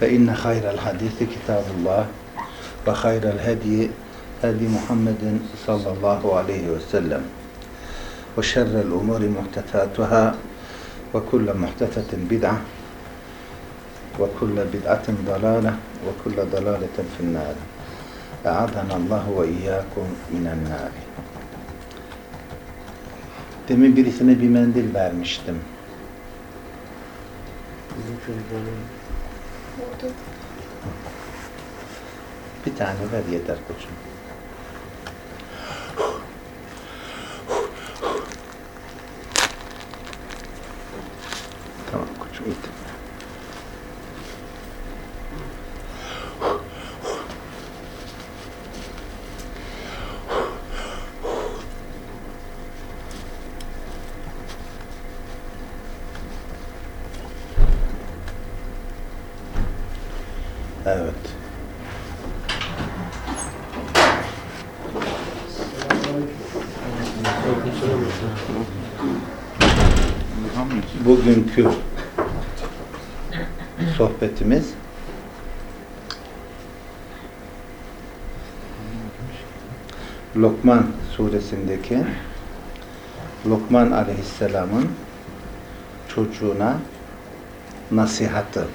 فإن خير الحديث كتاب الله وخير الهدي هدي محمد صلى الله عليه وسلم وشر الأمور محدثاتها وكل محدثة بدعة وكل بدعة ضلالة وكل ضلالة في النار أعاذنا الله وإياكم من النار Demin birisine bir mendil vermiştim. Bizim çocukların Oldu. Bir tane ver yeter koçum. Tamam koçum git. Lokman suresindeki Lokman aleyhisselamın çocuğuna nasihatı.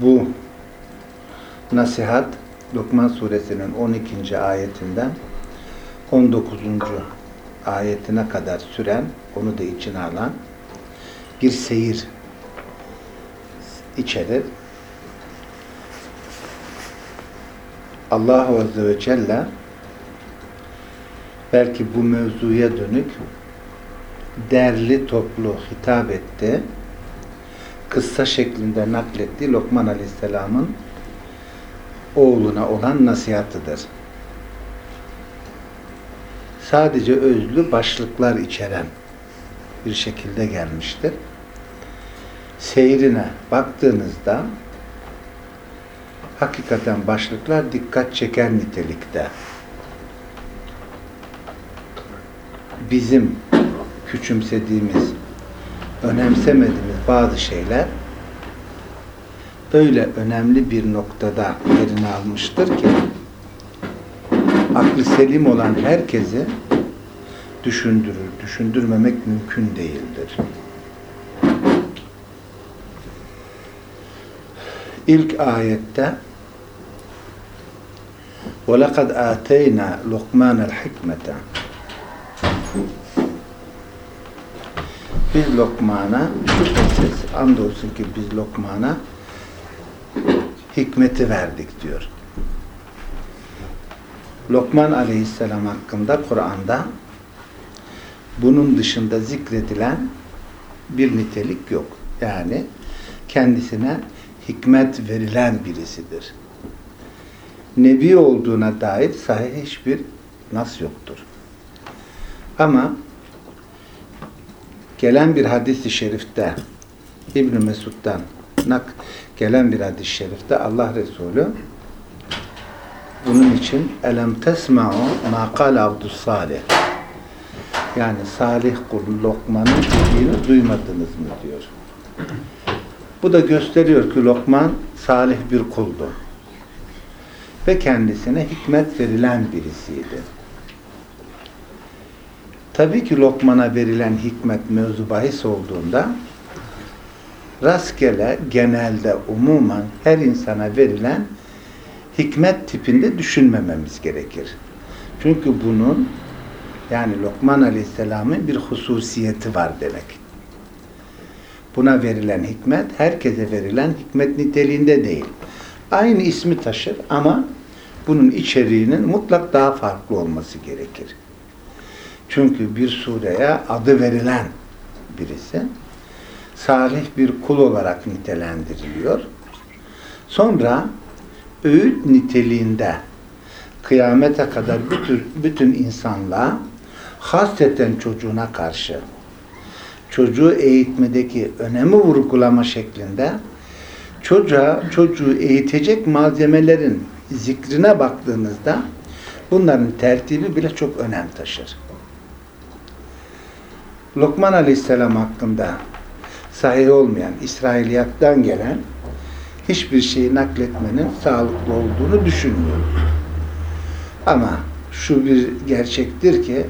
Bu nasihat Lokman suresinin 12. ayetinden 19. ayetine kadar süren, onu da içine alan bir seyir içerir. Allah Azze ve Celle belki bu mevzuya dönük derli toplu hitap etti kıssa şeklinde naklettiği Lokman Aleyhisselam'ın oğluna olan nasihatıdır. Sadece özlü başlıklar içeren bir şekilde gelmiştir. Seyrine baktığınızda hakikaten başlıklar dikkat çeken nitelikte. Bizim küçümsediğimiz önemsemediğimiz bazı şeyler öyle önemli bir noktada yerini almıştır ki aklı selim olan herkesi düşündürür. Düşündürmemek mümkün değildir. İlk ayette وَلَقَدْ آتَيْنَا لُقْمَانَ الْحِكْمَةَ biz Lokman'a şüphesiz andolsun ki biz Lokman'a hikmeti verdik diyor. Lokman aleyhisselam hakkında Kur'an'da bunun dışında zikredilen bir nitelik yok. Yani kendisine hikmet verilen birisidir. Nebi olduğuna dair sahih hiçbir nas yoktur. Ama gelen bir hadis-i şerifte İbn Mesud'dan nak gelen bir hadis-i şerifte Allah Resulü bunun için elem tesma'u ma kâle abdus salih yani salih kul Lokman'ın dediğini duymadınız mı diyor. Bu da gösteriyor ki Lokman salih bir kuldu. Ve kendisine hikmet verilen birisiydi. Tabii ki Lokman'a verilen hikmet mevzu bahis olduğunda rastgele, genelde, umuman her insana verilen hikmet tipinde düşünmememiz gerekir. Çünkü bunun yani Lokman Aleyhisselam'ın bir hususiyeti var demek. Buna verilen hikmet herkese verilen hikmet niteliğinde değil. Aynı ismi taşır ama bunun içeriğinin mutlak daha farklı olması gerekir. Çünkü bir sureye adı verilen birisi salih bir kul olarak nitelendiriliyor. Sonra öğüt niteliğinde kıyamete kadar bütün, bütün insanlığa hasreten çocuğuna karşı çocuğu eğitmedeki önemi vurgulama şeklinde çocuğa, çocuğu eğitecek malzemelerin zikrine baktığınızda bunların tertibi bile çok önem taşır. Lokman Aleyhisselam hakkında sahih olmayan, İsrailiyattan gelen hiçbir şeyi nakletmenin sağlıklı olduğunu düşünmüyorum. Ama şu bir gerçektir ki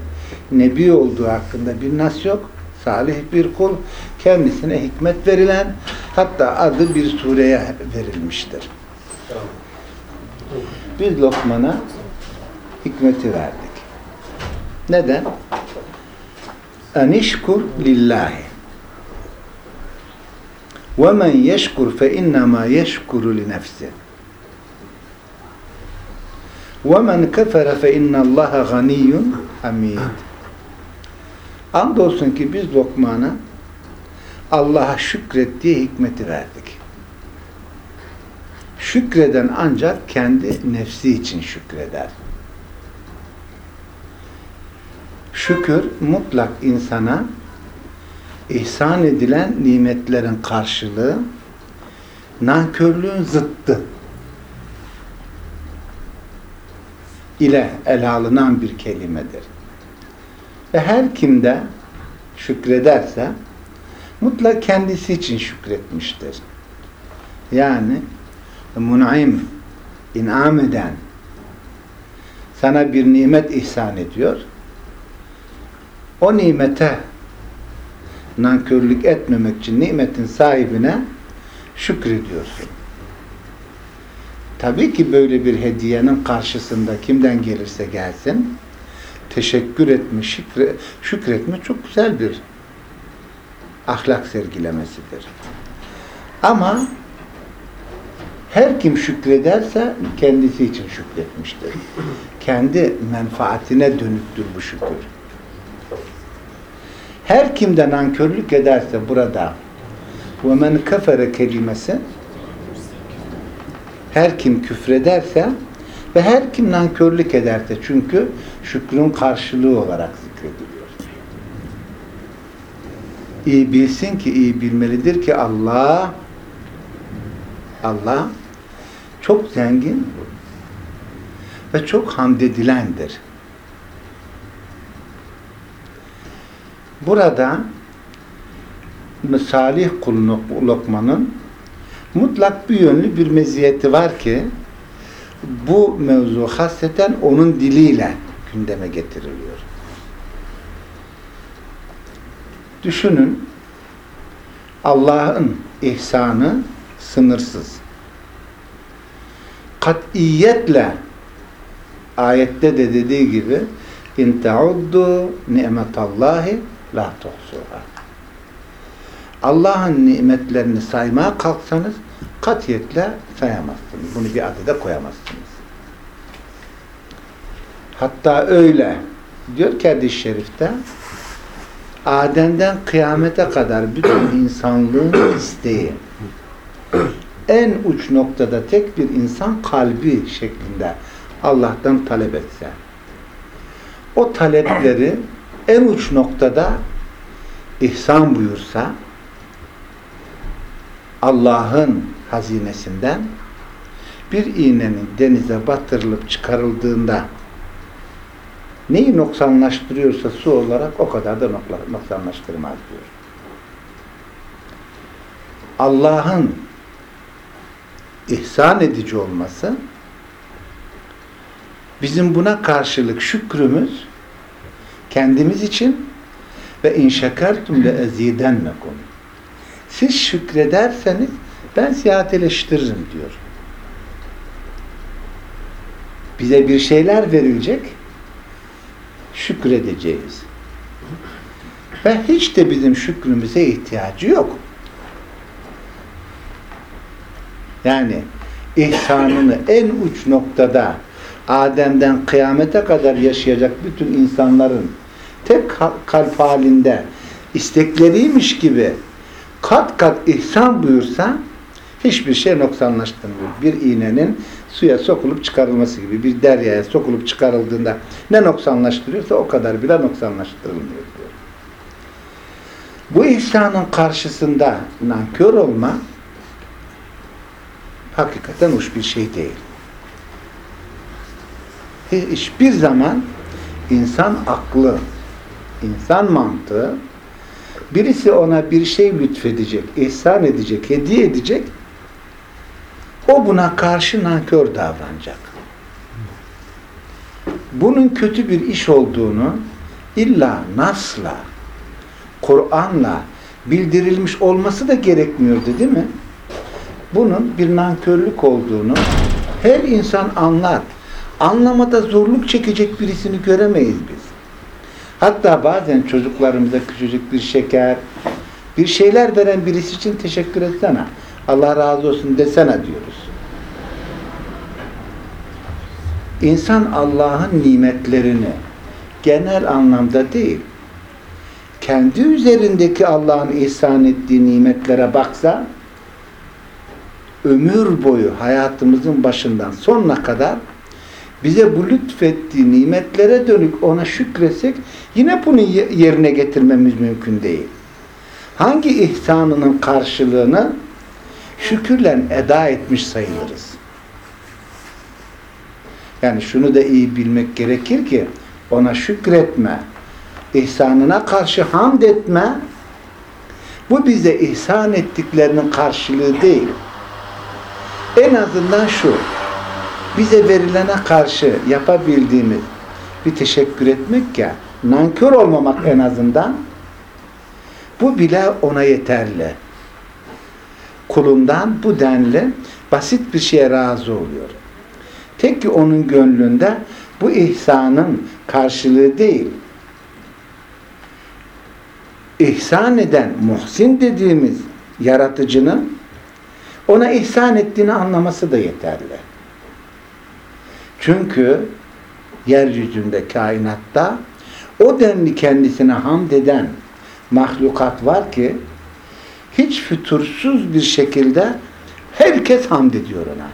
Nebi olduğu hakkında bir nas yok. Salih bir kul, kendisine hikmet verilen, hatta adı bir sureye verilmiştir. Biz Lokman'a hikmeti verdik. Neden? Enişkur lillahi. وَمَنْ يَشْكُرْ فَاِنَّمَا يَشْكُرُ لِنَفْسِهِ وَمَنْ كَفَرَ فَاِنَّ اللّٰهَ غَنِيٌّ حَمِيدٌ Andolsun ki biz Lokman'a Allah'a şükret hikmeti verdik. Şükreden ancak kendi nefsi için şükreder. Şükür mutlak insana ihsan edilen nimetlerin karşılığı nankörlüğün zıttı ile ele alınan bir kelimedir. Ve her kimde şükrederse mutlak kendisi için şükretmiştir. Yani mun'im, inam eden sana bir nimet ihsan ediyor. O nimete nankörlük etmemek için nimetin sahibine şükrediyorsun. Tabii ki böyle bir hediyenin karşısında kimden gelirse gelsin teşekkür etme, şükre, şükretme çok güzel bir ahlak sergilemesidir. Ama her kim şükrederse kendisi için şükretmiştir. Kendi menfaatine dönüktür bu şükür. Her kimden nankörlük ederse burada ve men kelimesi her kim küfrederse ve her kim nankörlük ederse çünkü şükrün karşılığı olarak İyi bilsin ki iyi bilmelidir ki Allah Allah çok zengin ve çok hamd edilendir. Burada Salih kul Lokman'ın mutlak bir yönlü bir meziyeti var ki bu mevzu hasreten onun diliyle gündeme getiriliyor. Düşünün Allah'ın ihsanı sınırsız. Katiyetle ayette de dediği gibi in teuddu nimetallahi la tuhsuha. Allah'ın nimetlerini saymaya kalksanız katiyetle sayamazsınız. Bunu bir adede koyamazsınız. Hatta öyle diyor ki hadis-i şerifte Adem'den kıyamete kadar bütün insanlığın isteği. En uç noktada tek bir insan kalbi şeklinde Allah'tan talep etse. O talepleri en uç noktada ihsan buyursa Allah'ın hazinesinden bir iğnenin denize batırılıp çıkarıldığında neyi noksanlaştırıyorsa su olarak o kadar da noksanlaştırmaz diyor. Allah'ın ihsan edici olması bizim buna karşılık şükrümüz kendimiz için ve inşekertum le ezidennekum siz şükrederseniz ben siyahateleştiririm diyor. Bize bir şeyler verilecek şükredeceğiz. Ve hiç de bizim şükrümüze ihtiyacı yok. Yani ihsanını en uç noktada Adem'den kıyamete kadar yaşayacak bütün insanların tek kalp halinde istekleriymiş gibi kat kat ihsan buyursa hiçbir şey noksanlaştırmıyor. Bir iğnenin suya sokulup çıkarılması gibi bir deryaya sokulup çıkarıldığında ne noksanlaştırıyorsa o kadar bile noksanlaştırılmıyor diyor. Bu ihsanın karşısında nankör olma hakikaten hoş bir şey değil. Hiçbir zaman insan aklı, insan mantığı birisi ona bir şey lütfedecek, ihsan edecek, hediye edecek o buna karşı nankör davranacak. Bunun kötü bir iş olduğunu illa nasla, Kur'an'la bildirilmiş olması da gerekmiyordu değil mi? Bunun bir nankörlük olduğunu her insan anlar. Anlamada zorluk çekecek birisini göremeyiz biz. Hatta bazen çocuklarımıza küçücük bir şeker, bir şeyler veren birisi için teşekkür etsene. Allah razı olsun desene diyoruz. İnsan Allah'ın nimetlerini genel anlamda değil, kendi üzerindeki Allah'ın ihsan ettiği nimetlere baksa, ömür boyu hayatımızın başından sonuna kadar bize bu lütfettiği nimetlere dönük ona şükretsek yine bunu yerine getirmemiz mümkün değil. Hangi ihsanının karşılığını şükürle eda etmiş sayılırız. Yani şunu da iyi bilmek gerekir ki ona şükretme, ihsanına karşı hamd etme bu bize ihsan ettiklerinin karşılığı değil. En azından şu bize verilene karşı yapabildiğimiz bir teşekkür etmek ya nankör olmamak en azından bu bile ona yeterli. Kulundan bu denli basit bir şeye razı oluyor. Tek ki onun gönlünde bu ihsanın karşılığı değil. İhsan eden, muhsin dediğimiz yaratıcının ona ihsan ettiğini anlaması da yeterli. Çünkü yeryüzünde, kainatta o denli kendisine hamd eden mahlukat var ki hiç fütursuz bir şekilde herkes hamd ediyor ona.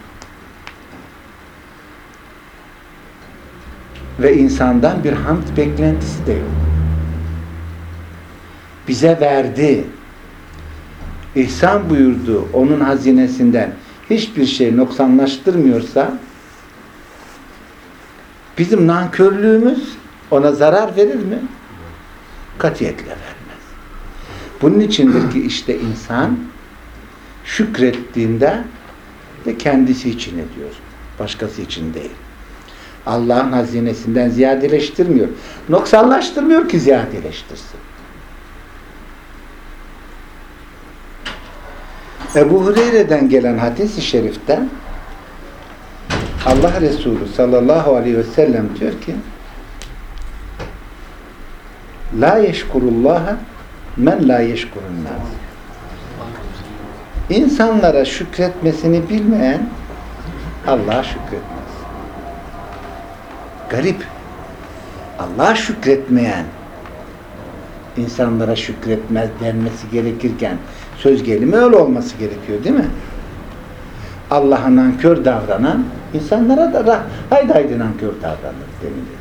Ve insandan bir hamd beklentisi de yok. Bize verdi, ihsan buyurdu onun hazinesinden hiçbir şey noksanlaştırmıyorsa bizim nankörlüğümüz ona zarar verir mi? Katiyetle vermez. Bunun içindir ki işte insan şükrettiğinde de kendisi için ediyor. Başkası için değil. Allah'ın hazinesinden ziyadeleştirmiyor. Noksanlaştırmıyor ki ziyadeleştirsin. Ebu Hureyre'den gelen hadis-i şerifte Allah Resulü sallallahu aleyhi ve sellem diyor ki La yeşkurullaha men la yeşkurun. İnsanlara şükretmesini bilmeyen Allah'a şükretmez. Garip. Allah'a şükretmeyen insanlara şükretmez denmesi gerekirken söz gelimi öyle olması gerekiyor değil mi? Allah'a nankör davranan insanlara da haydi haydi nankör davranır denilir.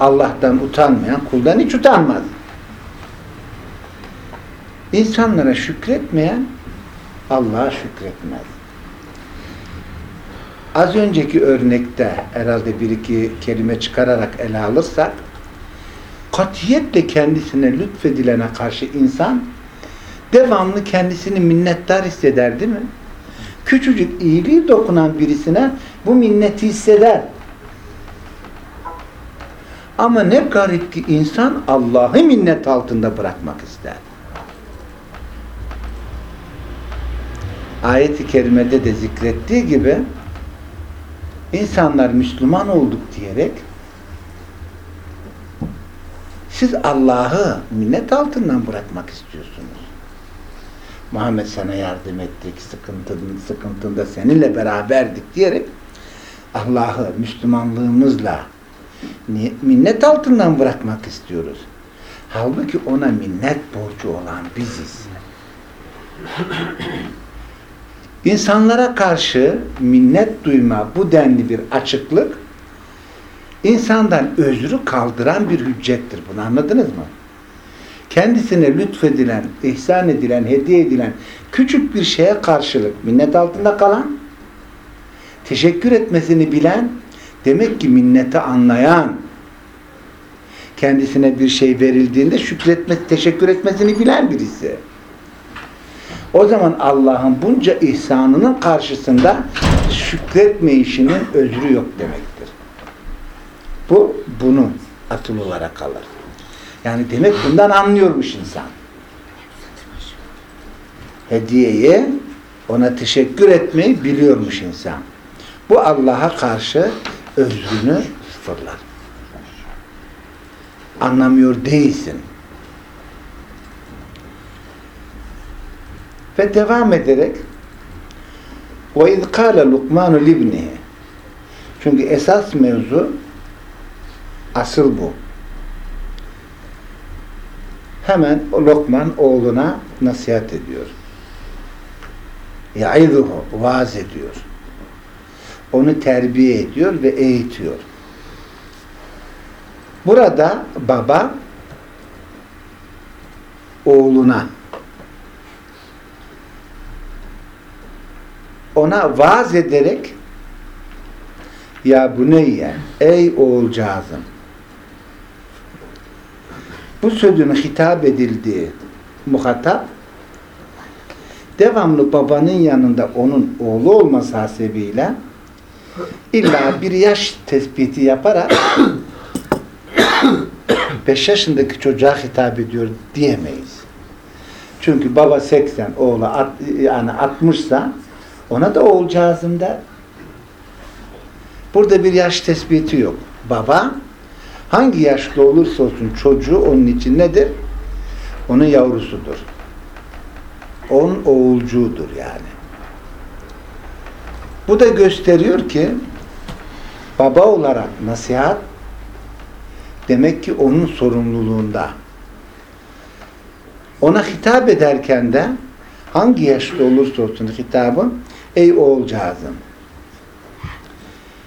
Allah'tan utanmayan kuldan hiç utanmaz. İnsanlara şükretmeyen Allah'a şükretmez. Az önceki örnekte herhalde bir iki kelime çıkararak ele alırsak katiyetle kendisine lütfedilene karşı insan devamlı kendisini minnettar hisseder değil mi? Küçücük iyiliği dokunan birisine bu minneti hisseder. Ama ne garip ki insan Allah'ı minnet altında bırakmak ister. Ayet-i kerimede de zikrettiği gibi insanlar Müslüman olduk diyerek siz Allah'ı minnet altından bırakmak istiyorsunuz. Muhammed sana yardım ettik, sıkıntın, sıkıntında seninle beraberdik diyerek Allah'ı Müslümanlığımızla minnet altından bırakmak istiyoruz. Halbuki ona minnet borcu olan biziz. İnsanlara karşı minnet duyma bu denli bir açıklık insandan özrü kaldıran bir hüccettir. Bunu anladınız mı? Kendisine lütfedilen, ihsan edilen, hediye edilen küçük bir şeye karşılık minnet altında kalan, teşekkür etmesini bilen, demek ki minneti anlayan, kendisine bir şey verildiğinde şükretmesi, teşekkür etmesini bilen birisi. O zaman Allah'ın bunca ihsanının karşısında şükretmeyişinin özrü yok demektir. Bu bunu atıl olarak kalır. Yani demek bundan anlıyormuş insan. Hediyeyi ona teşekkür etmeyi biliyormuş insan. Bu Allah'a karşı özrünü sıfırlar. Anlamıyor değilsin. Ve devam ederek ve iz kâle lukmanu çünkü esas mevzu asıl bu. Hemen Lokman oğluna nasihat ediyor. Yaiduhu vaaz ediyor. Onu terbiye ediyor ve eğitiyor. Burada baba oğluna ona vaaz ederek ya buneyye ey oğulcağızım bu sözün hitap edildiği muhatap devamlı babanın yanında onun oğlu olması hasebiyle illa bir yaş tespiti yaparak 5 yaşındaki çocuğa hitap ediyor diyemeyiz. Çünkü baba 80, oğlu at, yani 60'sa ona da oğulcağızım der. Burada bir yaş tespiti yok. Baba hangi yaşta olursa olsun çocuğu onun için nedir? Onun yavrusudur. Onun oğulcuğudur yani. Bu da gösteriyor ki baba olarak nasihat demek ki onun sorumluluğunda. Ona hitap ederken de hangi yaşta olursa olsun hitabı ey oğulcağızım.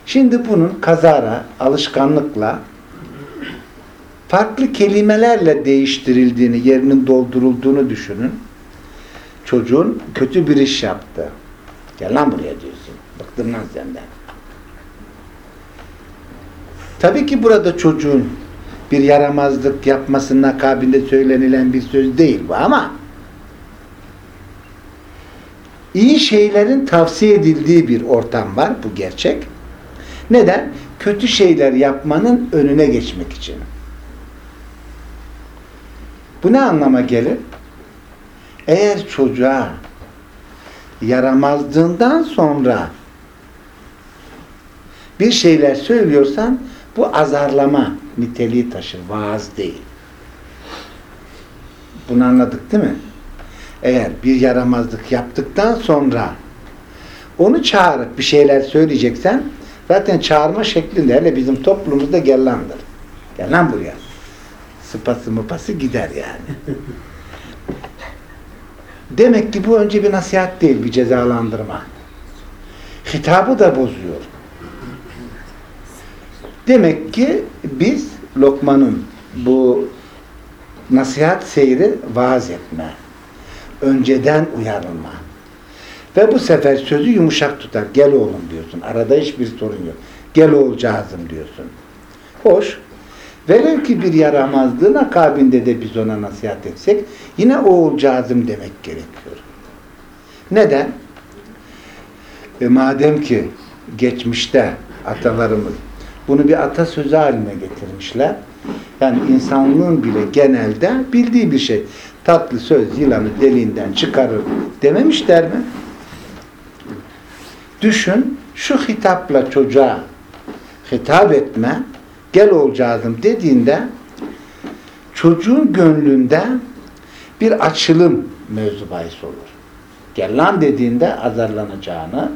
Şimdi bunun kazara, alışkanlıkla farklı kelimelerle değiştirildiğini, yerinin doldurulduğunu düşünün. Çocuğun kötü bir iş yaptı. Gel lan buraya diyorsun. Bıktım lan senden. Tabii ki burada çocuğun bir yaramazlık yapmasının akabinde söylenilen bir söz değil bu ama iyi şeylerin tavsiye edildiği bir ortam var. Bu gerçek. Neden? Kötü şeyler yapmanın önüne geçmek için. Bu ne anlama gelir? Eğer çocuğa yaramazlığından sonra bir şeyler söylüyorsan bu azarlama niteliği taşır. Vaaz değil. Bunu anladık değil mi? Eğer bir yaramazlık yaptıktan sonra onu çağırıp bir şeyler söyleyeceksen zaten çağırma şeklinde hele bizim toplumumuzda gel landır. Gel lan buraya. Sıpası mıpası gider yani. Demek ki bu önce bir nasihat değil, bir cezalandırma. Hitabı da bozuyor. Demek ki biz Lokman'ın bu nasihat seyri vaaz etme, önceden uyarılma ve bu sefer sözü yumuşak tutar. Gel oğlum diyorsun. Arada hiçbir sorun yok. Gel oğulcağızım diyorsun. Hoş. Velev ki bir yaramazlığın akabinde de biz ona nasihat etsek yine oğulcağızım demek gerekiyor. Neden? E madem ki geçmişte atalarımız bunu bir atasözü haline getirmişler. Yani insanlığın bile genelde bildiği bir şey. Tatlı söz yılanı deliğinden çıkarır dememişler mi? Düşün şu hitapla çocuğa hitap etme gel olacağım dediğinde çocuğun gönlünde bir açılım mevzu bahis olur. Gel lan dediğinde azarlanacağını,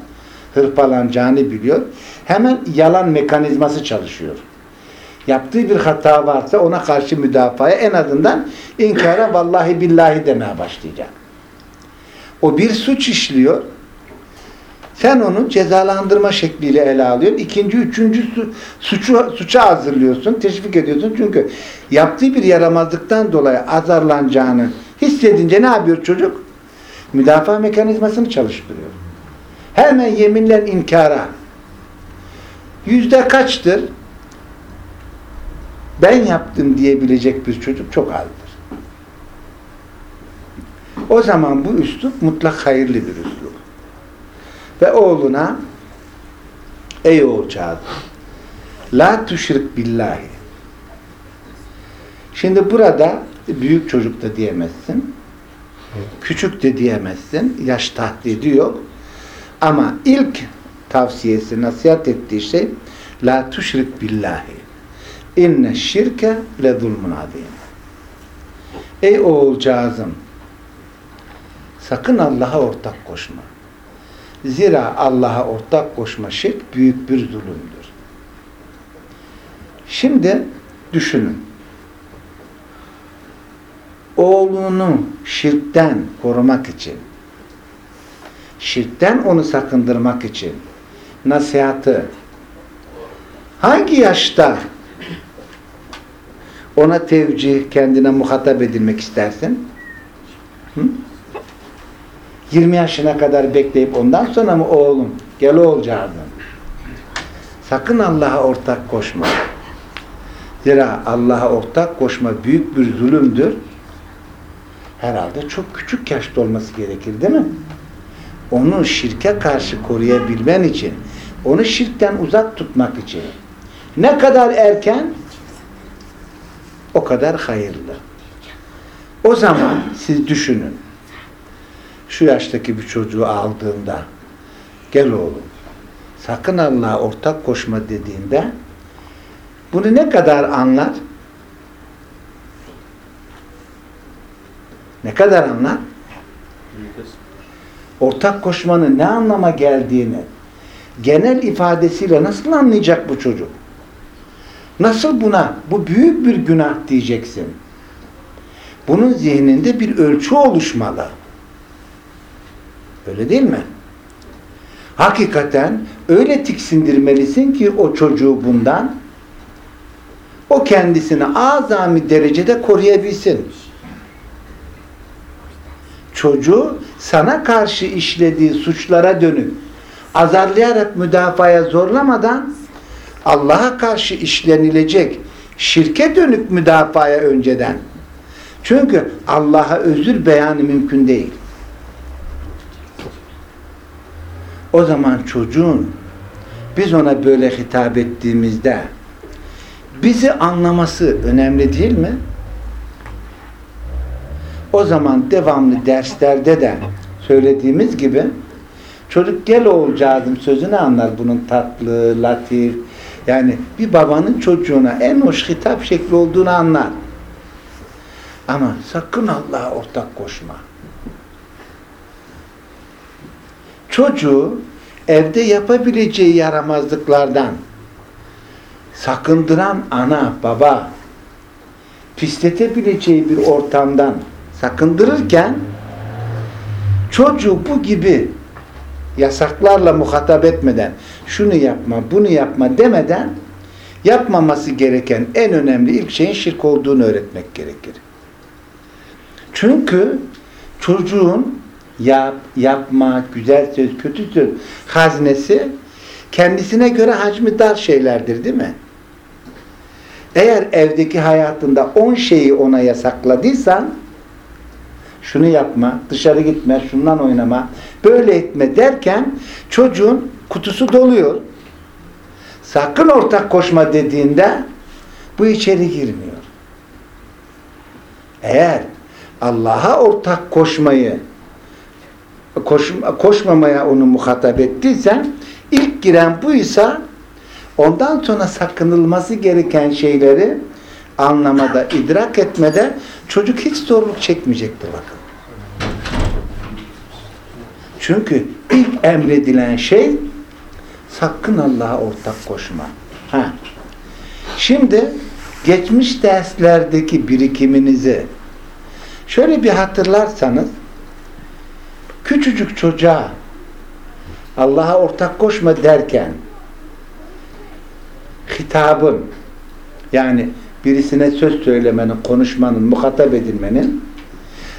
hırpalanacağını biliyor. Hemen yalan mekanizması çalışıyor. Yaptığı bir hata varsa ona karşı müdafaya en azından inkara vallahi billahi demeye başlayacak. O bir suç işliyor. Sen onu cezalandırma şekliyle ele alıyorsun. İkinci, üçüncü su- suçu, suça hazırlıyorsun, teşvik ediyorsun. Çünkü yaptığı bir yaramazlıktan dolayı azarlanacağını hissedince ne yapıyor çocuk? Müdafaa mekanizmasını çalıştırıyor. Hemen yeminle inkara. Yüzde kaçtır? Ben yaptım diyebilecek bir çocuk çok azdır. O zaman bu üslup mutlak hayırlı bir üslup. Ve oğluna ey oğulcağız la tuşrik billahi şimdi burada büyük çocuk da diyemezsin küçük de diyemezsin yaş tahdidi yok ama ilk tavsiyesi nasihat ettiği şey la tuşrik billahi inne şirke le zulmun azim ey oğulcağızım sakın Allah'a ortak koşma Zira Allah'a ortak koşma şirk büyük bir zulümdür. Şimdi düşünün. Oğlunu şirkten korumak için, şirkten onu sakındırmak için nasihatı hangi yaşta ona tevcih, kendine muhatap edilmek istersin? Hı? 20 yaşına kadar bekleyip ondan sonra mı oğlum gel oğulcağızım. Sakın Allah'a ortak koşma. Zira Allah'a ortak koşma büyük bir zulümdür. Herhalde çok küçük yaşta olması gerekir değil mi? Onu şirke karşı koruyabilmen için, onu şirkten uzak tutmak için ne kadar erken o kadar hayırlı. O zaman siz düşünün şu yaştaki bir çocuğu aldığında gel oğlum sakın Allah'a ortak koşma dediğinde bunu ne kadar anlar? Ne kadar anlar? Ortak koşmanın ne anlama geldiğini genel ifadesiyle nasıl anlayacak bu çocuk? Nasıl buna bu büyük bir günah diyeceksin? Bunun zihninde bir ölçü oluşmalı. Öyle değil mi? Hakikaten öyle tiksindirmelisin ki o çocuğu bundan o kendisini azami derecede koruyabilsin. Çocuğu sana karşı işlediği suçlara dönük azarlayarak müdafaya zorlamadan Allah'a karşı işlenilecek şirke dönük müdafaya önceden. Çünkü Allah'a özür beyanı mümkün değil. O zaman çocuğun biz ona böyle hitap ettiğimizde bizi anlaması önemli değil mi? O zaman devamlı derslerde de söylediğimiz gibi çocuk gel oğulcağızım sözünü anlar bunun tatlı, latif yani bir babanın çocuğuna en hoş hitap şekli olduğunu anlar. Ama sakın Allah'a ortak koşma. çocuğu evde yapabileceği yaramazlıklardan sakındıran ana, baba pisletebileceği bir ortamdan sakındırırken çocuğu bu gibi yasaklarla muhatap etmeden şunu yapma, bunu yapma demeden yapmaması gereken en önemli ilk şeyin şirk olduğunu öğretmek gerekir. Çünkü çocuğun yap, yapma, güzel söz, kötü söz haznesi kendisine göre hacmi dar şeylerdir değil mi? Eğer evdeki hayatında on şeyi ona yasakladıysan şunu yapma, dışarı gitme, şundan oynama, böyle etme derken çocuğun kutusu doluyor. Sakın ortak koşma dediğinde bu içeri girmiyor. Eğer Allah'a ortak koşmayı koşma, koşmamaya onu muhatap ettiysen ilk giren buysa ondan sonra sakınılması gereken şeyleri anlamada, idrak etmede çocuk hiç zorluk çekmeyecektir bakın. Çünkü ilk emredilen şey sakın Allah'a ortak koşma. Ha. Şimdi geçmiş derslerdeki birikiminizi şöyle bir hatırlarsanız küçücük çocuğa Allah'a ortak koşma derken hitabın yani birisine söz söylemenin, konuşmanın, muhatap edilmenin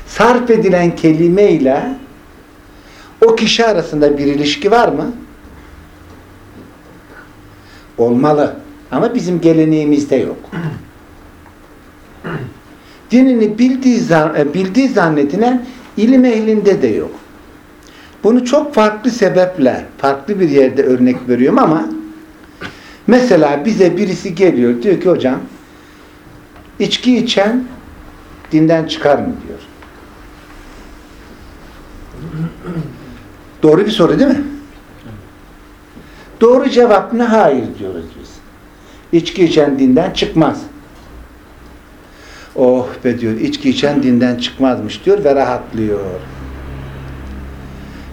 sarf edilen kelime ile o kişi arasında bir ilişki var mı? Olmalı. Ama bizim geleneğimizde yok. Dinini bildiği, e, bildiği zannedilen ilim ehlinde de yok. Bunu çok farklı sebeple, farklı bir yerde örnek veriyorum ama mesela bize birisi geliyor diyor ki hocam içki içen dinden çıkar mı diyor. Doğru bir soru değil mi? Doğru cevap ne? Hayır diyoruz biz. İçki içen dinden çıkmaz. Oh be diyor, içki içen dinden çıkmazmış diyor ve rahatlıyor.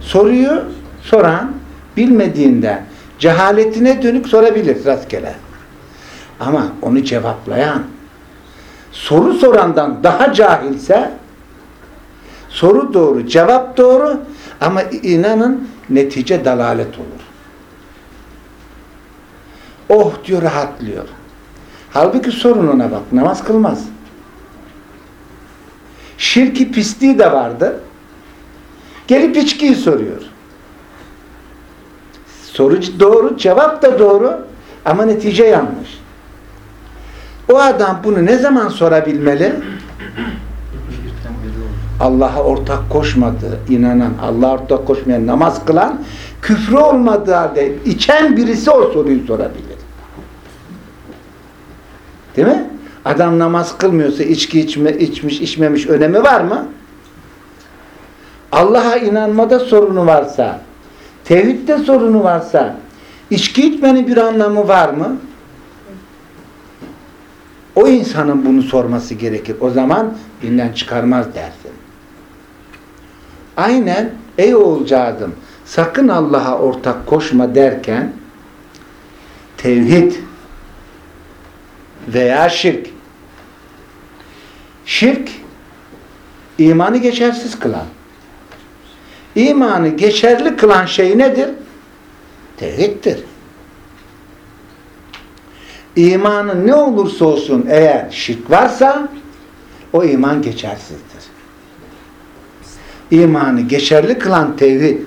Soruyu soran bilmediğinden cehaletine dönük sorabilir rastgele. Ama onu cevaplayan soru sorandan daha cahilse soru doğru, cevap doğru ama inanın netice dalalet olur. Oh diyor rahatlıyor. Halbuki sorun ona bak. Namaz kılmaz. Şirki pisliği de vardı. Gelip içkiyi soruyor. Soru doğru, cevap da doğru ama netice yanlış. O adam bunu ne zaman sorabilmeli? Allah'a ortak koşmadığı, inanan, Allah'a ortak koşmayan, namaz kılan, küfrü olmadığı halde içen birisi o soruyu sorabilir. Değil mi? Adam namaz kılmıyorsa içki içme, içmiş, içmemiş önemi var mı? Allah'a inanmada sorunu varsa, tevhidde sorunu varsa, içki içmenin bir anlamı var mı? O insanın bunu sorması gerekir. O zaman dinden çıkarmaz dersin. Aynen ey oğulcağızım sakın Allah'a ortak koşma derken tevhid veya şirk şirk imanı geçersiz kılan imanı geçerli kılan şey nedir? Tevhiddir. İmanın ne olursa olsun eğer şirk varsa o iman geçersizdir İmanı geçerli kılan tevhid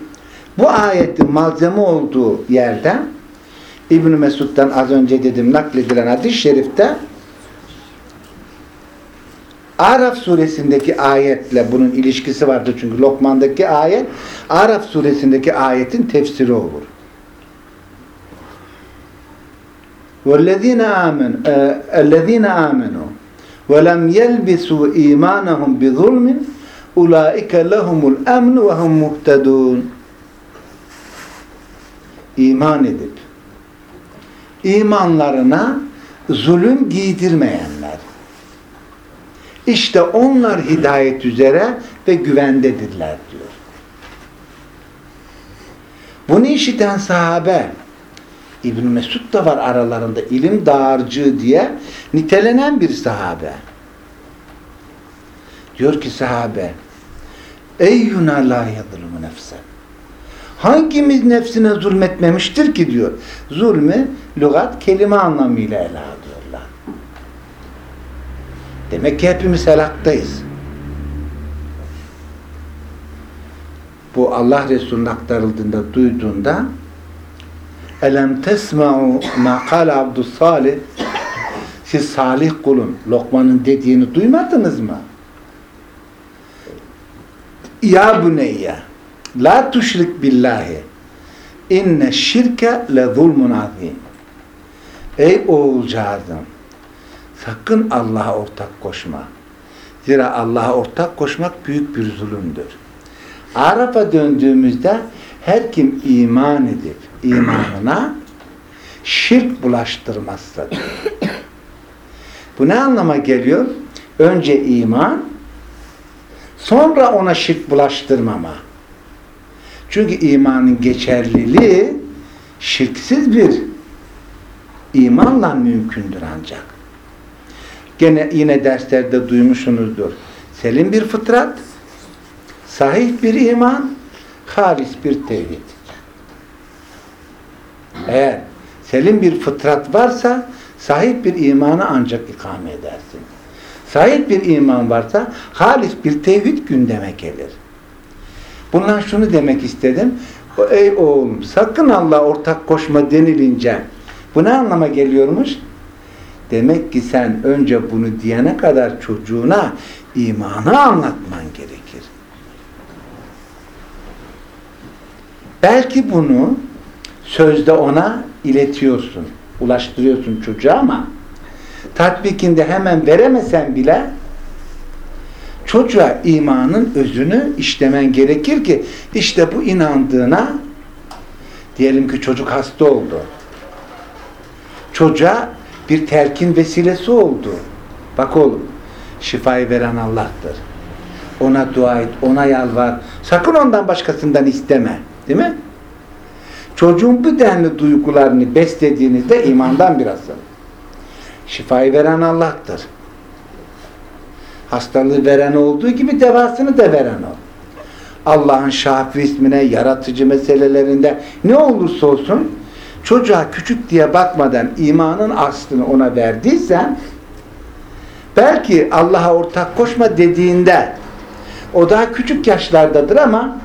bu ayetin malzeme olduğu yerden İbn Mesud'dan az önce dedim nakledilen hadis-i şerifte Araf suresindeki ayetle bunun ilişkisi vardır çünkü Lokman'daki ayet Araf suresindeki ayetin tefsiri olur. وَالَّذ۪ينَ آمَنُوا اَلَّذ۪ينَ آمَنُوا وَلَمْ يَلْبِسُوا اِيمَانَهُمْ بِظُلْمٍ ulaike lehumul emn ve hum muhtedun iman edip imanlarına zulüm giydirmeyenler işte onlar hidayet üzere ve güvendedirler diyor. Bunu işiten sahabe İbn Mesud da var aralarında ilim dağarcığı diye nitelenen bir sahabe. Diyor ki sahabe Eyyuna la yadılımı nefse Hangimiz nefsine zulmetmemiştir ki diyor. Zulmü lügat kelime anlamıyla ele alıyorlar. Demek ki hepimiz helaktayız. Bu Allah Resulü'nün aktarıldığında duyduğunda Elem tesma'u ma kâle Abdüssalih Siz salih kulun Lokman'ın dediğini duymadınız mı? Ya buneyye La tuşrik billahi inne şirke le zulmun azim Ey oğulcağızım sakın Allah'a ortak koşma. Zira Allah'a ortak koşmak büyük bir zulümdür. Araf'a döndüğümüzde her kim iman edip imanına şirk bulaştırmazsa. Bu ne anlama geliyor? Önce iman sonra ona şirk bulaştırmama. Çünkü imanın geçerliliği şirksiz bir imanla mümkündür ancak. Gene yine derslerde duymuşsunuzdur. Selim bir fıtrat, sahih bir iman, halis bir tevhid. Eğer selim bir fıtrat varsa sahip bir imanı ancak ikame edersin. Sahip bir iman varsa halis bir tevhid gündeme gelir. Bundan şunu demek istedim. Ey oğlum sakın Allah ortak koşma denilince bu ne anlama geliyormuş? Demek ki sen önce bunu diyene kadar çocuğuna imanı anlatman gerekir. Belki bunu sözde ona iletiyorsun, ulaştırıyorsun çocuğa ama tatbikinde hemen veremesen bile çocuğa imanın özünü işlemen gerekir ki işte bu inandığına diyelim ki çocuk hasta oldu. Çocuğa bir terkin vesilesi oldu. Bak oğlum şifayı veren Allah'tır. Ona dua et, ona yalvar. Sakın ondan başkasından isteme. Değil mi? Çocuğun bu denli duygularını beslediğinizde imandan birasın. Şifayı veren Allah'tır. Hastalığı veren olduğu gibi devasını da veren o. Allah'ın şafi ismine, yaratıcı meselelerinde ne olursa olsun çocuğa küçük diye bakmadan imanın aslını ona verdiysen belki Allah'a ortak koşma dediğinde o daha küçük yaşlardadır ama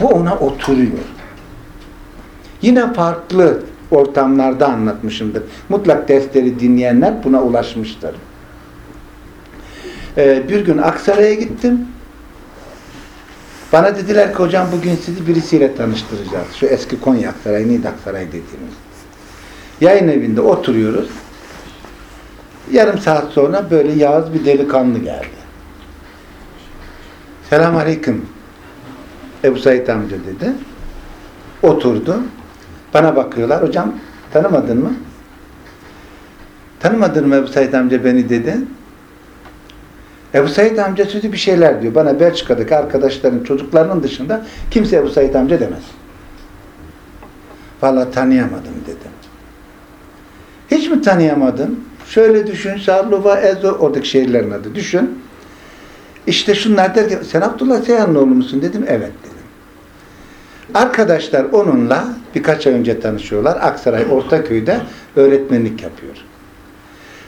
bu ona oturuyor. Yine farklı ortamlarda anlatmışımdır. Mutlak dersleri dinleyenler buna ulaşmıştır. Ee, bir gün Aksaray'a gittim. Bana dediler ki hocam bugün sizi birisiyle tanıştıracağız. Şu eski Konya Aksaray, Niğde Aksaray dediğimiz. Yayın evinde oturuyoruz. Yarım saat sonra böyle yağız bir delikanlı geldi. Selam aleyküm. Ebu Said amca dedi. Oturdu. Bana bakıyorlar. Hocam tanımadın mı? Tanımadın mı Ebu Said amca beni dedi. Ebu Said amca sözü bir şeyler diyor. Bana Belçika'daki arkadaşların çocuklarının dışında kimse Ebu Said amca demez. Vallahi tanıyamadım dedim. Hiç mi tanıyamadın? Şöyle düşün. Sarluva, Ezo, oradaki şehirlerin adı. Düşün. İşte şunlar derken sen Abdullah Seyhanlıoğlu musun dedim. Evet dedim. Arkadaşlar onunla birkaç ay önce tanışıyorlar. Aksaray Ortaköy'de öğretmenlik yapıyor.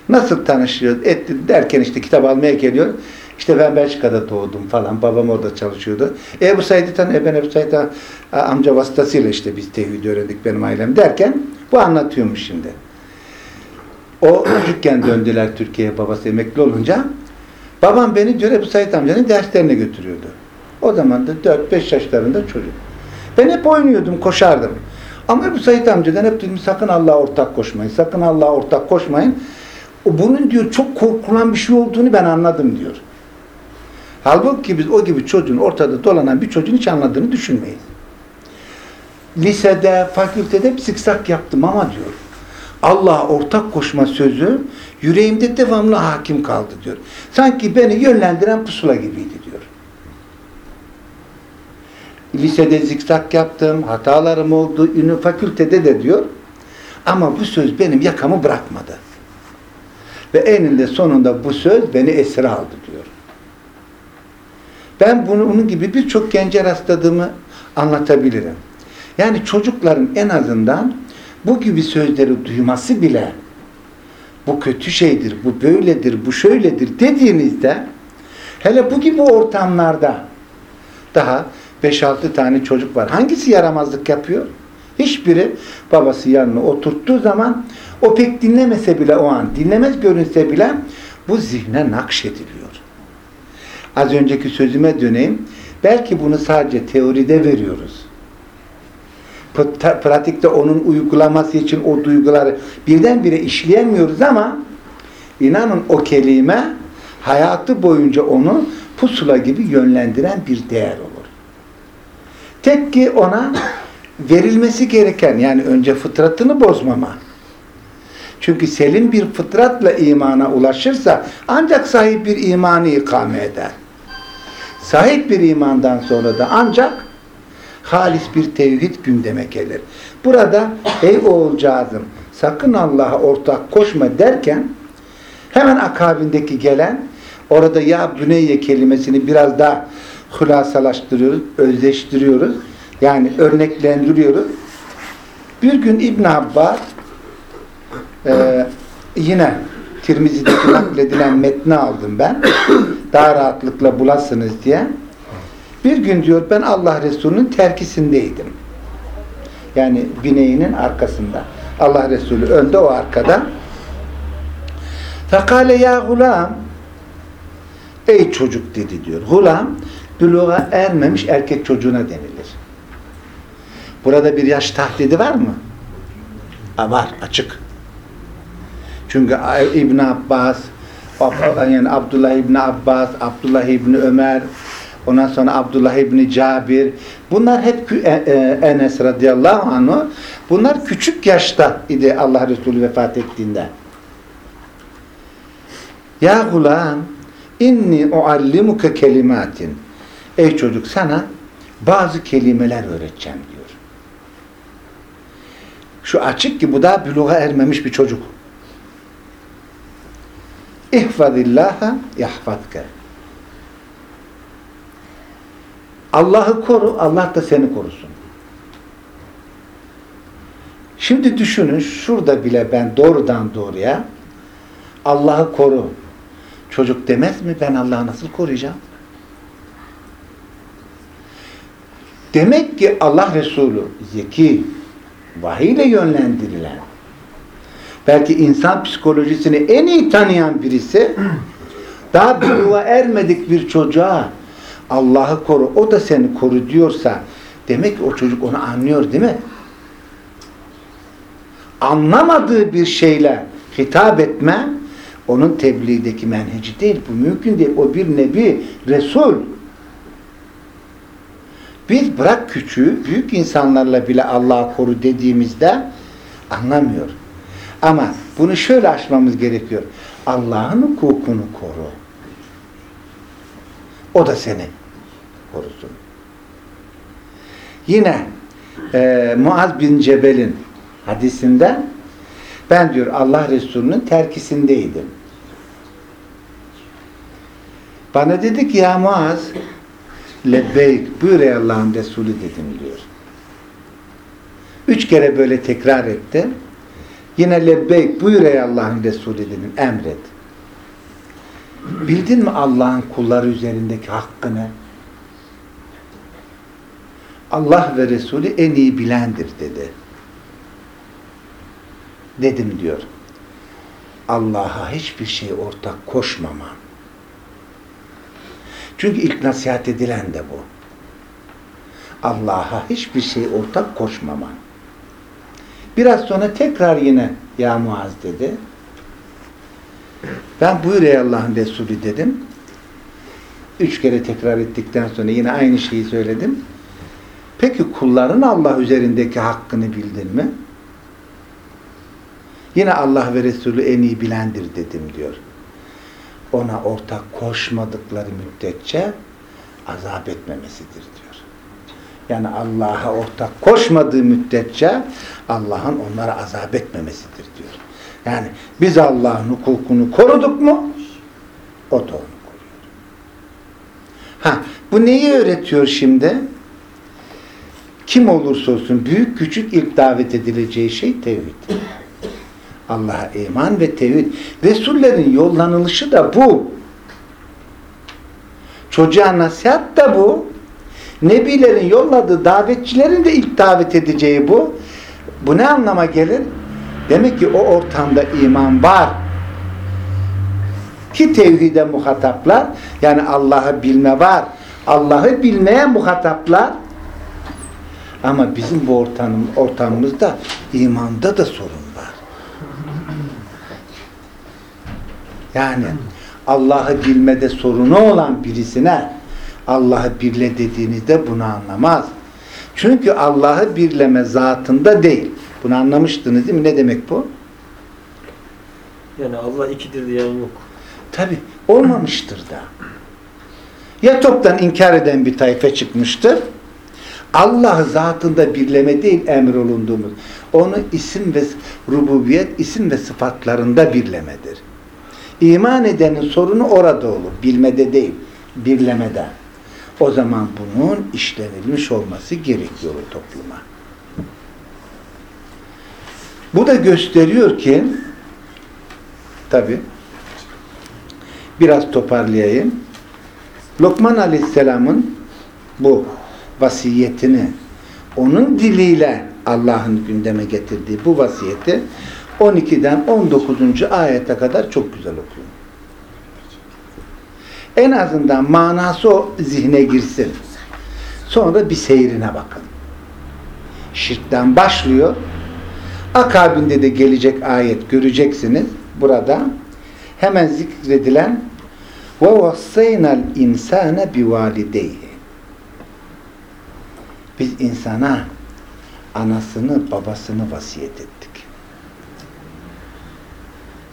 Nasıl tanışıyor etti derken işte kitap almaya geliyor. İşte ben Belçika'da doğdum falan. Babam orada çalışıyordu. E Ebu Said'i tanı, e ben Ebu Said amca vasıtasıyla işte biz tevhidi öğrendik benim ailem derken bu anlatıyormuş şimdi. O çocukken döndüler Türkiye'ye babası emekli olunca. Babam beni diyor Ebu Said amcanın derslerine götürüyordu. O zaman da 4-5 yaşlarında çocuk. Ben hep oynuyordum, koşardım. Ama Ebu Said amcadan hep dedim sakın Allah'a ortak koşmayın, sakın Allah'a ortak koşmayın. O bunun diyor çok korkulan bir şey olduğunu ben anladım diyor. Halbuki biz o gibi çocuğun ortada dolanan bir çocuğun hiç anladığını düşünmeyiz. Lisede, fakültede zikzak yaptım ama diyor. Allah'a ortak koşma sözü yüreğimde devamlı hakim kaldı diyor. Sanki beni yönlendiren pusula gibiydi diyor. Lisede zikzak yaptım, hatalarım oldu, ünü fakültede de diyor. Ama bu söz benim yakamı bırakmadı. Ve eninde sonunda bu söz beni esir aldı diyor. Ben bunu onun gibi birçok gence rastladığımı anlatabilirim. Yani çocukların en azından bu gibi sözleri duyması bile bu kötü şeydir, bu böyledir, bu şöyledir dediğinizde hele bu gibi ortamlarda daha 5-6 tane çocuk var. Hangisi yaramazlık yapıyor? Hiçbiri babası yanına oturttuğu zaman o pek dinlemese bile o an, dinlemez görünse bile bu zihne nakşediliyor. Az önceki sözüme döneyim. Belki bunu sadece teoride veriyoruz. Pratikte onun uygulaması için o duyguları birdenbire işleyemiyoruz ama inanın o kelime hayatı boyunca onu pusula gibi yönlendiren bir değer olur. Tek ki ona verilmesi gereken yani önce fıtratını bozmama. Çünkü selim bir fıtratla imana ulaşırsa ancak sahip bir imanı ikame eder. Sahip bir imandan sonra da ancak halis bir tevhid gündeme gelir. Burada ey oğulcağızım sakın Allah'a ortak koşma derken hemen akabindeki gelen orada ya büneyye kelimesini biraz daha hülasalaştırıyoruz, özleştiriyoruz. Yani örneklendiriyoruz. Bir gün İbn Abbas e, yine Tirmizi'deki nakledilen metni aldım ben. Daha rahatlıkla bulasınız diye. Bir gün diyor ben Allah Resulü'nün terkisindeydim. Yani bineğinin arkasında. Allah Resulü önde o arkada. Fekale ya gulam Ey çocuk dedi diyor. Gulam büluğa ermemiş erkek çocuğuna denilir. Burada bir yaş tahdidi var mı? Ha, var açık. Çünkü İbn Abbas yani Abdullah İbni Abbas, Abdullah İbni Ömer, ondan sonra Abdullah İbni Cabir. Bunlar hep e- e- Enes radıyallahu anh. Bunlar küçük yaşta idi Allah Resulü vefat ettiğinde. Ya gulam inni uallimuke kelimatin. Ey çocuk sana bazı kelimeler öğreteceğim diyor. Şu açık ki bu da büluğa ermemiş bir çocuk. İhfadillaha yahfadke. Allah'ı koru, Allah da seni korusun. Şimdi düşünün, şurada bile ben doğrudan doğruya Allah'ı koru. Çocuk demez mi ben Allah'ı nasıl koruyacağım? Demek ki Allah Resulü zeki, vahiyle yönlendirilen, belki insan psikolojisini en iyi tanıyan birisi, daha buluğa ermedik bir çocuğa Allah'ı koru, o da seni koru diyorsa, demek ki o çocuk onu anlıyor değil mi? Anlamadığı bir şeyle hitap etme, onun tebliğdeki menheci değil. Bu mümkün değil. O bir nebi, Resul. Biz bırak küçüğü, büyük insanlarla bile Allah'ı koru dediğimizde anlamıyor. Ama bunu şöyle aşmamız gerekiyor. Allah'ın hukukunu koru. O da seni korusun. Yine e, Muaz bin Cebel'in hadisinde ben diyor Allah Resulü'nün terkisindeydim. Bana dedi ki ya Muaz lebbeyk buyur ey Allah'ın Resulü dedim diyor. Üç kere böyle tekrar etti. Yine lebbeyk buyur ey Allah'ın Resulü dedim emret. Bildin mi Allah'ın kulları üzerindeki hakkını? Allah ve Resulü en iyi bilendir dedi. Dedim diyor. Allah'a hiçbir şey ortak koşmama. Çünkü ilk nasihat edilen de bu. Allah'a hiçbir şey ortak koşmama. Biraz sonra tekrar yine ya Muaz dedi. Ben buyur ey Allah'ın Resulü dedim. Üç kere tekrar ettikten sonra yine aynı şeyi söyledim. Peki kulların Allah üzerindeki hakkını bildin mi? Yine Allah ve Resulü en iyi bilendir dedim diyor. Ona ortak koşmadıkları müddetçe azap etmemesidir diyor. Yani Allah'a ortak koşmadığı müddetçe Allah'ın onlara azap etmemesidir diyor. Yani biz Allah'ın hukukunu koruduk mu? O da onu koruyor. Ha, bu neyi öğretiyor şimdi? Kim olursa olsun büyük küçük ilk davet edileceği şey tevhid. Allah'a iman ve tevhid. Resullerin yollanılışı da bu. Çocuğa nasihat da bu. Nebilerin yolladığı davetçilerin de ilk davet edeceği bu. Bu ne anlama gelir? Demek ki o ortamda iman var. Ki tevhide muhataplar, yani Allah'ı bilme var. Allah'ı bilmeye muhataplar. Ama bizim bu ortam, ortamımızda imanda da sorun var. Yani Allah'ı bilmede sorunu olan birisine Allah'ı birle dediğinizde bunu anlamaz. Çünkü Allah'ı birleme zatında değil. Bunu anlamıştınız değil mi? Ne demek bu? Yani Allah ikidir diyen yok. Tabi olmamıştır da. Ya toptan inkar eden bir tayfa çıkmıştır. Allah zatında birleme değil emrolunduğumuz. Onu isim ve rububiyet, isim ve sıfatlarında birlemedir. İman edenin sorunu orada olur. Bilmede değil, birlemede. O zaman bunun işlenilmiş olması gerekiyor topluma. Bu da gösteriyor ki tabi biraz toparlayayım. Lokman Aleyhisselam'ın bu vasiyetini onun diliyle Allah'ın gündeme getirdiği bu vasiyeti 12'den 19. ayete kadar çok güzel okuyun. En azından manası o zihne girsin. Sonra bir seyrine bakın. Şirkten başlıyor. Akabinde de gelecek ayet göreceksiniz. Burada hemen zikredilen ve vassaynal insane bivalideyhi biz insana anasını babasını vasiyet ettik.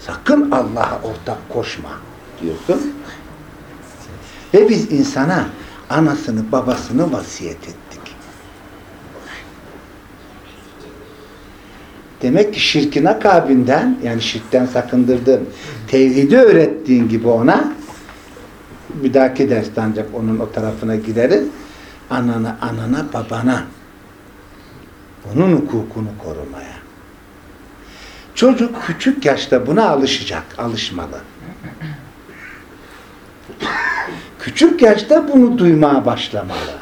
Sakın Allah'a ortak koşma diyorsun. Ve biz insana anasını babasını vasiyet ettik. Demek ki şirkin akabinden yani şirkten sakındırdığın, tevhidi öğrettiğin gibi ona bir dahaki derste ancak onun o tarafına gideriz. Anana, anana, babana onun hukukunu korumaya. Çocuk küçük yaşta buna alışacak, alışmalı. Küçük yaşta bunu duymaya başlamalı.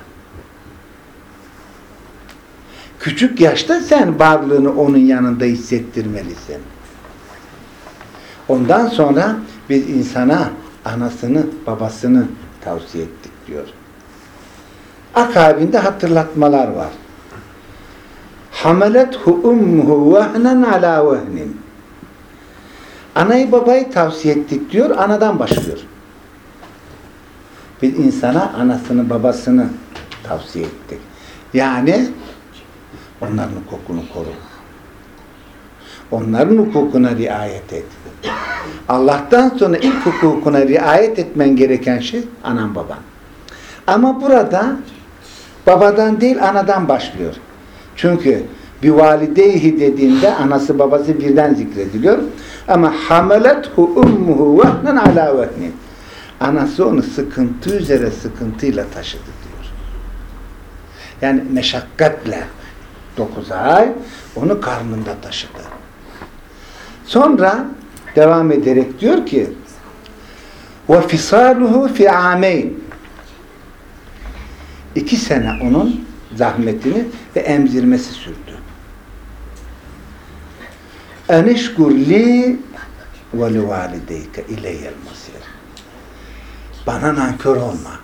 Küçük yaşta sen varlığını onun yanında hissettirmelisin. Ondan sonra biz insana anasını, babasını tavsiye ettik diyor. Akabinde hatırlatmalar var. Hamelethu ummuhu vehnen ala vehnin. Anayı babayı tavsiye ettik diyor, anadan başlıyor. Biz insana anasını babasını tavsiye ettik. Yani onların hukukunu koru. Onların hukukuna riayet et. Allah'tan sonra ilk hukukuna riayet etmen gereken şey anan baban. Ama burada babadan değil anadan başlıyor. Çünkü bir valideyhi dediğinde anası babası birden zikrediliyor. Ama hamelethu ummuhu vehnen ala vehnin. Anası onu sıkıntı üzere sıkıntıyla taşıdı diyor. Yani meşakkatle 9 ay onu karnında taşıdı. Sonra devam ederek diyor ki fisaluhu fi ameyn iki sene onun zahmetini ve emzirmesi sürdü. Eneşkur li ve li valideyke ileyyel masir. Bana nankör olma.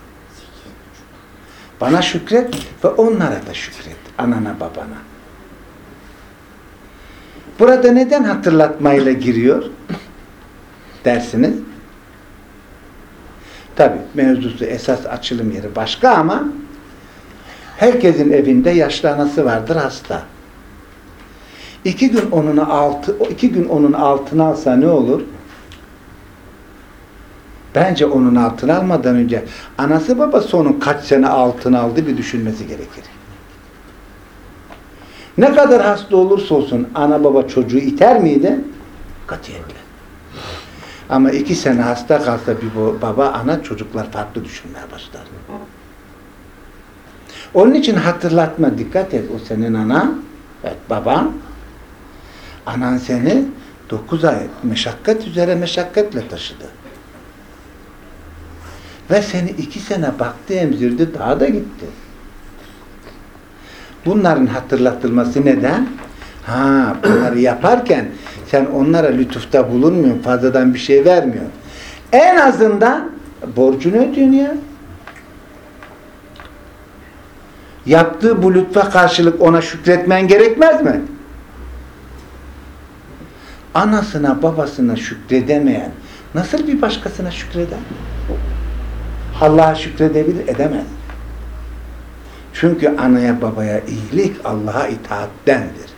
Bana şükret ve onlara da şükret. Anana babana. Burada neden hatırlatmayla giriyor? Dersiniz. Tabi mevzusu esas açılım yeri başka ama herkesin evinde yaşlı anası vardır hasta. İki gün onun altı, iki gün onun altına alsa ne olur? Bence onun altına almadan önce anası babası onun kaç sene altına aldı bir düşünmesi gerekir. Ne kadar hasta olursa olsun ana baba çocuğu iter miydi? Katiyetle. Ama iki sene hasta kalsa bir baba ana çocuklar farklı düşünmeye başlar. Onun için hatırlatma dikkat et o senin ana evet baban anan seni dokuz ay meşakkat üzere meşakkatle taşıdı. Ve seni iki sene baktı emzirdi daha da gitti. Bunların hatırlatılması neden? Ha, bunları yaparken sen onlara lütufta bulunmuyorsun, fazladan bir şey vermiyorsun. En azından borcunu ödüyorsun ya. Yaptığı bu lütfa karşılık ona şükretmen gerekmez mi? Anasına, babasına şükredemeyen nasıl bir başkasına şükreder? Allah'a şükredebilir, edemez. Çünkü anaya babaya iyilik Allah'a itaattendir.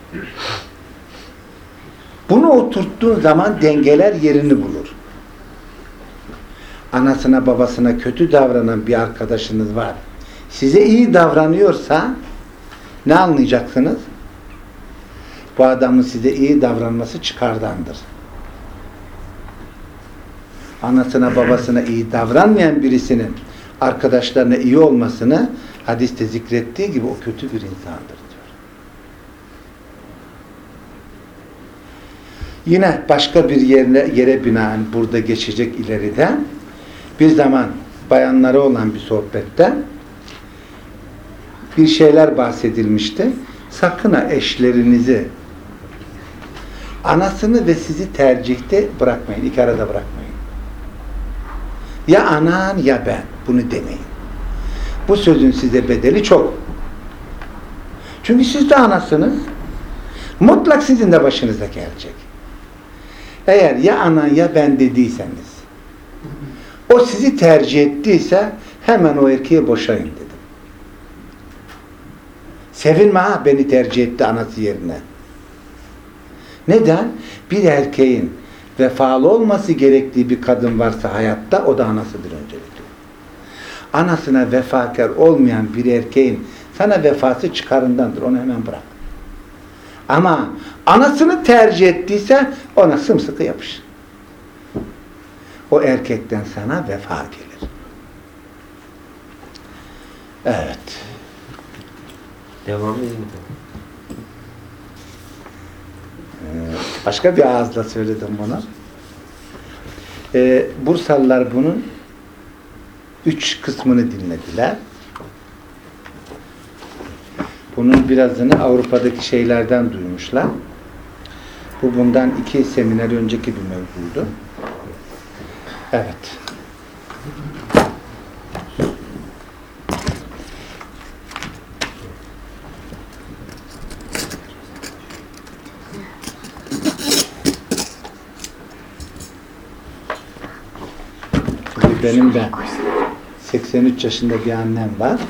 Bunu oturttuğun zaman dengeler yerini bulur. Anasına babasına kötü davranan bir arkadaşınız var. Size iyi davranıyorsa Ne anlayacaksınız? Bu adamın size iyi davranması çıkardandır. Anasına babasına iyi davranmayan birisinin arkadaşlarına iyi olmasını hadiste zikrettiği gibi o kötü bir insandır diyor. Yine başka bir yerine, yere binaen burada geçecek ileride bir zaman bayanlara olan bir sohbette bir şeyler bahsedilmişti. Sakın ha eşlerinizi anasını ve sizi tercihte bırakmayın. İki arada bırakmayın. Ya anan ya ben. Bunu demeyin. Bu sözün size bedeli çok. Çünkü siz de anasınız. Mutlak sizin de başınıza gelecek. Eğer ya anan ya ben dediyseniz o sizi tercih ettiyse hemen o erkeği boşayın dedim. Sevinme ha beni tercih etti anası yerine. Neden? Bir erkeğin vefalı olması gerektiği bir kadın varsa hayatta o da anasıdır öncelikle. Anasına vefakar olmayan bir erkeğin sana vefası çıkarındandır. Onu hemen bırak. Ama anasını tercih ettiyse ona sımsıkı yapış. O erkekten sana vefa gelir. Evet. Devam edin. Ee, Başka bir ağızla söyledim bunu. Ee, Bursalılar bunun üç kısmını dinlediler. Bunun birazını Avrupa'daki şeylerden duymuşlar. Bu bundan iki seminer önceki bir mevzuydu. Evet. Benim de 83 yaşında bir annem var.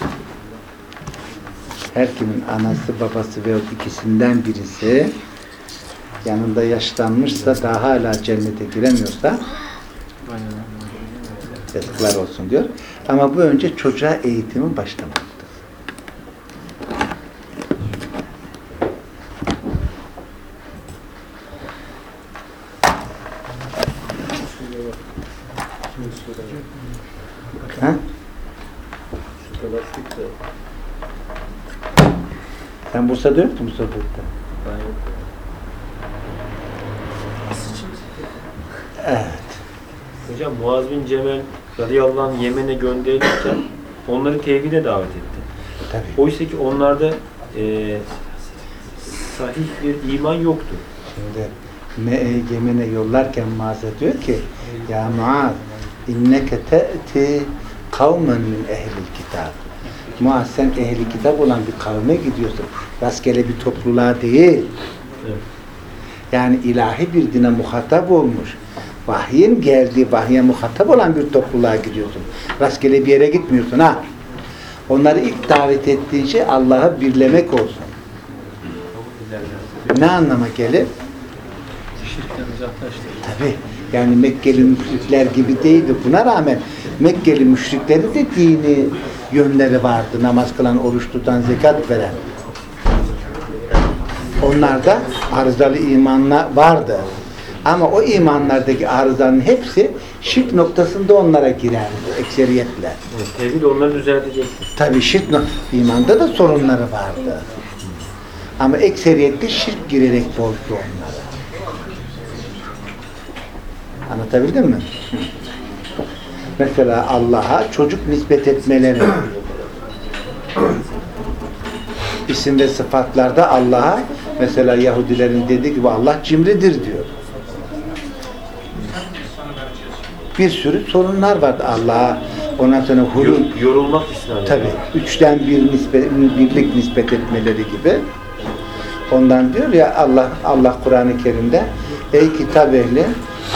Her kimin anası, babası ve ikisinden birisi yanında yaşlanmışsa daha hala cennete giremiyorsa yazıklar olsun diyor. Ama bu önce çocuğa eğitimin başlamalıdır. Ha? Bursa'da yoktun bu sohbette. Evet. Hocam Muaz bin Cemel radıyallahu anh Yemen'e gönderilirken onları tevhide davet etti. Tabii. Oysa ki onlarda e, sahih bir iman yoktu. Şimdi Me Yemen'e yollarken Muaz'a diyor ki Ya Muaz inneke te'ti kavmen min ehlil kitab. Muaz sen ehli kitap olan bir kavme gidiyorsun. Rastgele bir topluluğa değil. Evet. Yani ilahi bir dine muhatap olmuş. Vahyin geldiği vahye muhatap olan bir topluluğa gidiyorsun. Rastgele bir yere gitmiyorsun ha. Onları ilk davet ettiğin şey Allah'ı birlemek olsun. Ne anlama gelir? Şirkten uzaklaştır. Tabi yani Mekkeli müşrikler gibi değildi. Buna rağmen Mekkeli müşrikleri de dini yönleri vardı. Namaz kılan, oruç tutan, zekat veren. Onlarda arızalı imanla vardı. Ama o imanlardaki arızanın hepsi şirk noktasında onlara girerdi ekseriyetle. Tevhid onları düzeltecekti. Tabi şirk imanda da sorunları vardı. Ama ekseriyette şirk girerek bozdu onları. Anlatabildim mi? Mesela Allah'a çocuk nispet etmeleri. İsim ve sıfatlarda Allah'a mesela Yahudilerin dediği gibi Allah cimridir diyor. Bir sürü sorunlar vardı Allah'a. Ondan sonra hulul, Yor- yorulmak İslam'da. Tabi. Üçten bir nispet, birlik nispet etmeleri gibi. Ondan diyor ya Allah Allah Kur'an-ı Kerim'de ey kitap ehli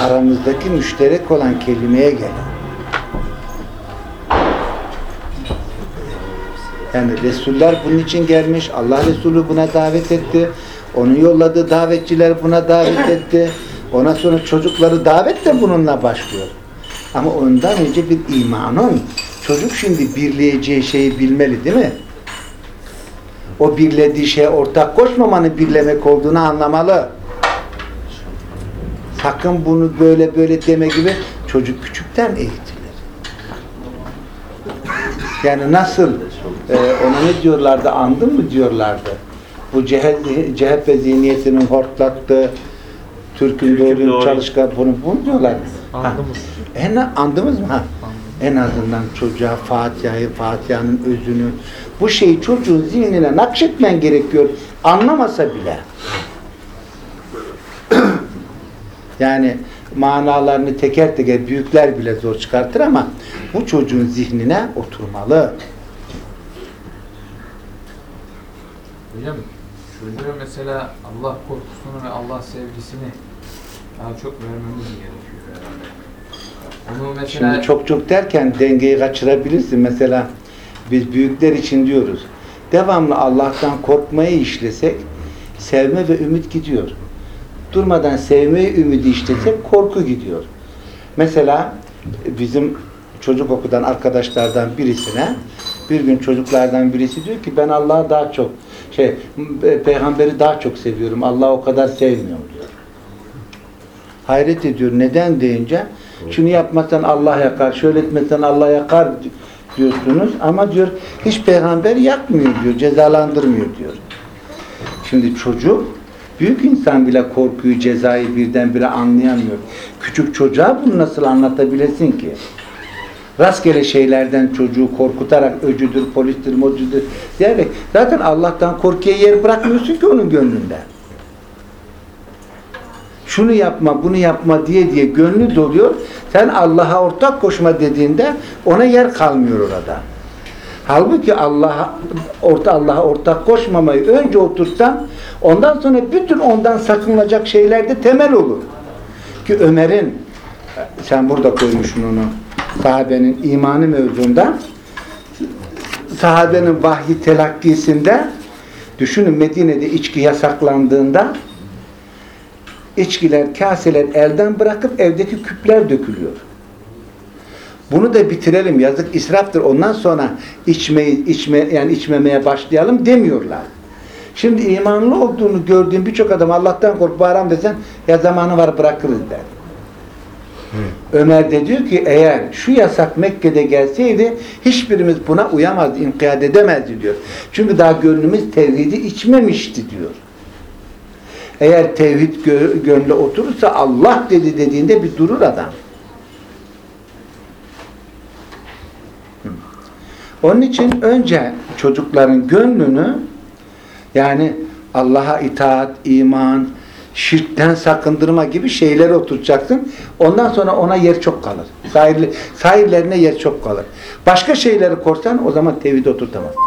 aramızdaki müşterek olan kelimeye gelin. Yani Resuller bunun için gelmiş. Allah Resulü buna davet etti. Onun yolladığı davetçiler buna davet etti. Ondan sonra çocukları davet de bununla başlıyor. Ama ondan önce bir imanın çocuk şimdi birleyeceği şeyi bilmeli değil mi? O birlediği şeye ortak koşmamanın birlemek olduğunu anlamalı. Sakın bunu böyle böyle deme gibi çocuk küçükten eğitilir. Yani nasıl e, ona ne diyorlardı andın mı diyorlardı. Bu CHP, CHP zihniyetinin hortlattığı Türk'ün doğruyum doğruyum. çalışkan bunu, bunu diyorlar. Ha, Andımız. En, andımız mı? Ha. En azından çocuğa Fatiha'yı, Fatiha'nın özünü, bu şeyi çocuğun zihnine nakşetmen gerekiyor. Anlamasa bile. yani manalarını teker teker büyükler bile zor çıkartır ama bu çocuğun zihnine oturmalı. Hocam çocuğa mesela Allah korkusunu ve Allah sevgisini daha çok vermemiz gerekiyor herhalde. Onu mesela Şimdi çok çok derken dengeyi kaçırabilirsin. Mesela biz büyükler için diyoruz. Devamlı Allah'tan korkmayı işlesek sevme ve ümit gidiyor. Durmadan sevmeyi, ümidi işlesek korku gidiyor. Mesela bizim çocuk okudan arkadaşlardan birisine bir gün çocuklardan birisi diyor ki ben Allah'ı daha çok şey peygamberi daha çok seviyorum. Allah'ı o kadar sevmiyorum diyor. Hayret ediyor. Neden deyince şunu yapmazsan Allah yakar, şöyle etmezsen Allah yakar diyorsunuz ama diyor hiç peygamber yakmıyor diyor, cezalandırmıyor diyor. Şimdi çocuk büyük insan bile korkuyu, cezayı birdenbire anlayamıyor. Küçük çocuğa bunu nasıl anlatabilesin ki? Rastgele şeylerden çocuğu korkutarak öcüdür, polistir, mocudur diyerek zaten Allah'tan korkuya yer bırakmıyorsun ki onun gönlünde şunu yapma, bunu yapma diye diye gönlü doluyor. Sen Allah'a ortak koşma dediğinde ona yer kalmıyor orada. Halbuki Allah'a orta Allah'a ortak koşmamayı önce otursan ondan sonra bütün ondan sakınılacak şeyler de temel olur. Ki Ömer'in sen burada koymuşsun onu sahabenin imanı mevzunda sahabenin vahyi telakkisinde düşünün Medine'de içki yasaklandığında içkiler, kaseler elden bırakıp evdeki küpler dökülüyor. Bunu da bitirelim. Yazık israftır. Ondan sonra içmeyi içme yani içmemeye başlayalım demiyorlar. Şimdi imanlı olduğunu gördüğüm birçok adam Allah'tan kork haram desen ya zamanı var bırakırız der. Ömer de diyor ki eğer şu yasak Mekke'de gelseydi hiçbirimiz buna uyamazdı, inkiyat edemezdi diyor. Çünkü daha gönlümüz tevhidi içmemişti diyor. Eğer tevhid gö gönlü oturursa Allah dedi dediğinde bir durur adam. Onun için önce çocukların gönlünü yani Allah'a itaat, iman, şirkten sakındırma gibi şeyleri oturacaksın. Ondan sonra ona yer çok kalır. Sahirli, sahirlerine yer çok kalır. Başka şeyleri korsan o zaman tevhid oturtamazsın.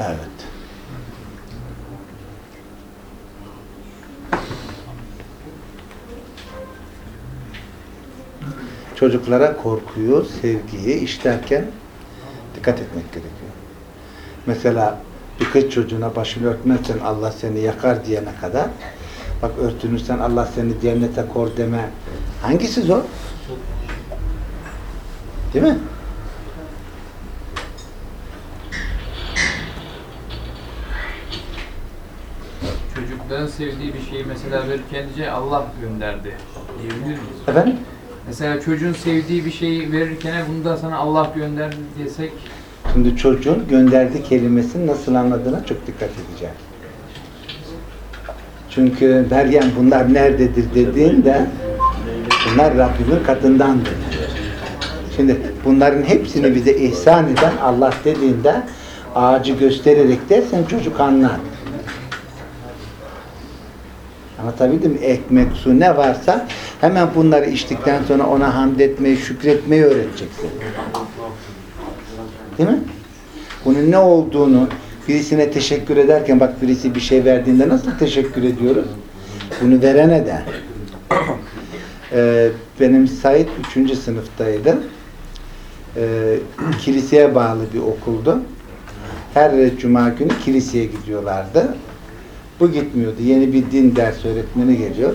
Evet. Çocuklara korkuyu, sevgiyi işlerken dikkat etmek gerekiyor. Mesela bir kız çocuğuna başını örtmezsen Allah seni yakar diyene kadar bak örtünürsen Allah seni cennete kor deme hangisi zor? Değil mi? çocukların sevdiği bir şeyi mesela verirken Allah gönderdi diyebilir miyiz? Efendim? Mesela çocuğun sevdiği bir şeyi verirken bunu da sana Allah gönderdi desek Şimdi çocuğun gönderdi kelimesini nasıl anladığına çok dikkat edeceğim. Çünkü Meryem bunlar nerededir dediğinde bunlar Rabbimin katındandır. Şimdi bunların hepsini bize ihsan eden Allah dediğinde ağacı göstererek dersen çocuk anlar. Anlatabildim mi? Ekmek, su ne varsa hemen bunları içtikten sonra ona hamd etmeyi, şükretmeyi öğreteceksin. Değil mi? Bunun ne olduğunu birisine teşekkür ederken bak birisi bir şey verdiğinde nasıl teşekkür ediyoruz? Bunu verene de. Ee, benim Said 3. sınıftaydı. Ee, kiliseye bağlı bir okuldu. Her cuma günü kiliseye gidiyorlardı. Bu gitmiyordu. Yeni bir din ders öğretmeni geliyor.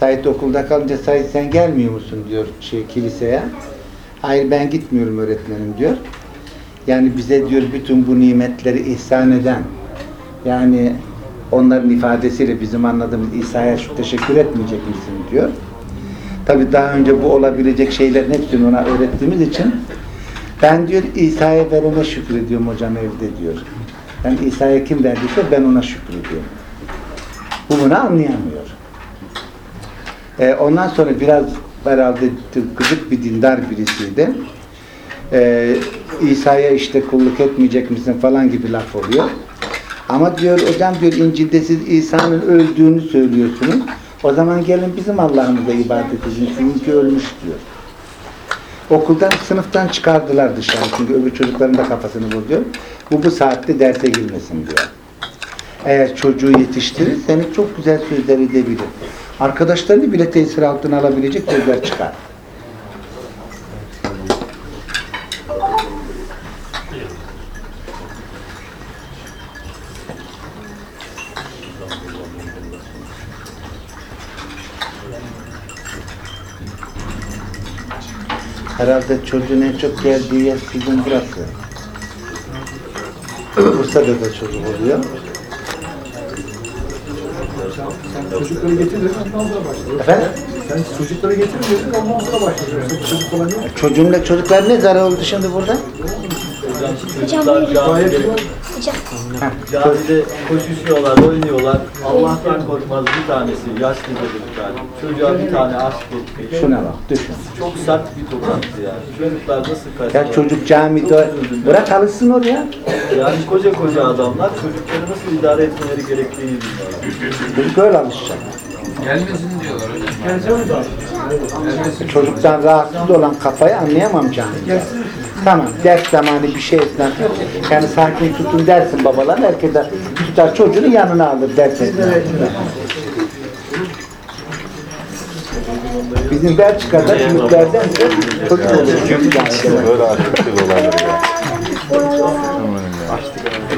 Said okulda kalınca Said sen gelmiyor musun diyor şey kiliseye. Hayır ben gitmiyorum öğretmenim diyor. Yani bize diyor bütün bu nimetleri ihsan eden yani onların ifadesiyle bizim anladığımız İsa'ya şu teşekkür etmeyecek misin diyor. Tabi daha önce bu olabilecek şeylerin hepsini ona öğrettiğimiz için ben diyor İsa'ya verene şükrediyorum hocam evde diyor. Yani İsa'ya kim verdiyse ben ona şükrediyorum. Bu bunu anlayamıyor. Ee, ondan sonra biraz herhalde gıcık bir dindar birisiydi. Ee, İsa'ya işte kulluk etmeyecek misin falan gibi laf oluyor. Ama diyor hocam diyor İncil'de siz İsa'nın öldüğünü söylüyorsunuz. O zaman gelin bizim Allah'ımıza ibadet edin. Çünkü ölmüş diyor. Okuldan, sınıftan çıkardılar dışarı. Çünkü öbür çocukların da kafasını bozuyor. Bu bu saatte derse girmesin diyor. Eğer çocuğu yetiştirirseniz çok güzel sözler edebilir. Arkadaşlarını bile tesir altına alabilecek sözler çıkar. Herhalde çocuğun en çok geldiği yer sizin burası. Bursa'da da çocuk oluyor. Çocukları getirin ondan sonra başlıyor. Efendim? Sen çocukları getirin dedin ondan sonra başlıyor. Yoksa çocuk falan yok. Çocuğumla çocuklar ne zarar oldu şimdi burada? Hocam Gayet buyurun. Hocam. Camide koşuşuyorlar, oynuyorlar. Allah'tan korkmaz bir tanesi, yaşlı dedi bir tane. Çocuğa bir tane aşk etmiş. Şuna bak düşün. Çok sert bir tokattı yani. Çocuklar nasıl kaçıyor? Ya çocuk camide bırak alışsın oraya. Yani koca koca adamlar çocukları nasıl idare etmeleri gerektiğini bilmiyorlar. Çocuk öyle alışacak. Gelmesin diyorlar hocam. Gelmesin. Çocuktan rahatsız olan kafayı anlayamam camide. Tamam ders zamanı bir şey esnasında yani sakin tutun dersin babalar herkese tutar çocuğunu yanına alır ders. Bizim Belçika'da büyüklerden de çocuk oluyor. Böyle açık olabilir.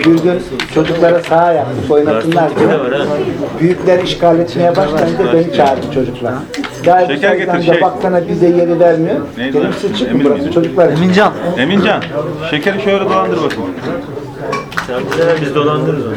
Bir gün çocuklara saha yaptık oynatınlar diye. Büyükler işgal etmeye başlayınca beni çağırdı çocuklar. Ya Şeker getir, şey. baksana bize yeri vermiyor. Neydi Dedim siz çıkın Emir burası miydi? çocuklar. Emincan. Emincan, şekeri şöyle dolandır bakayım. Sen bize biz dolandırırız onu.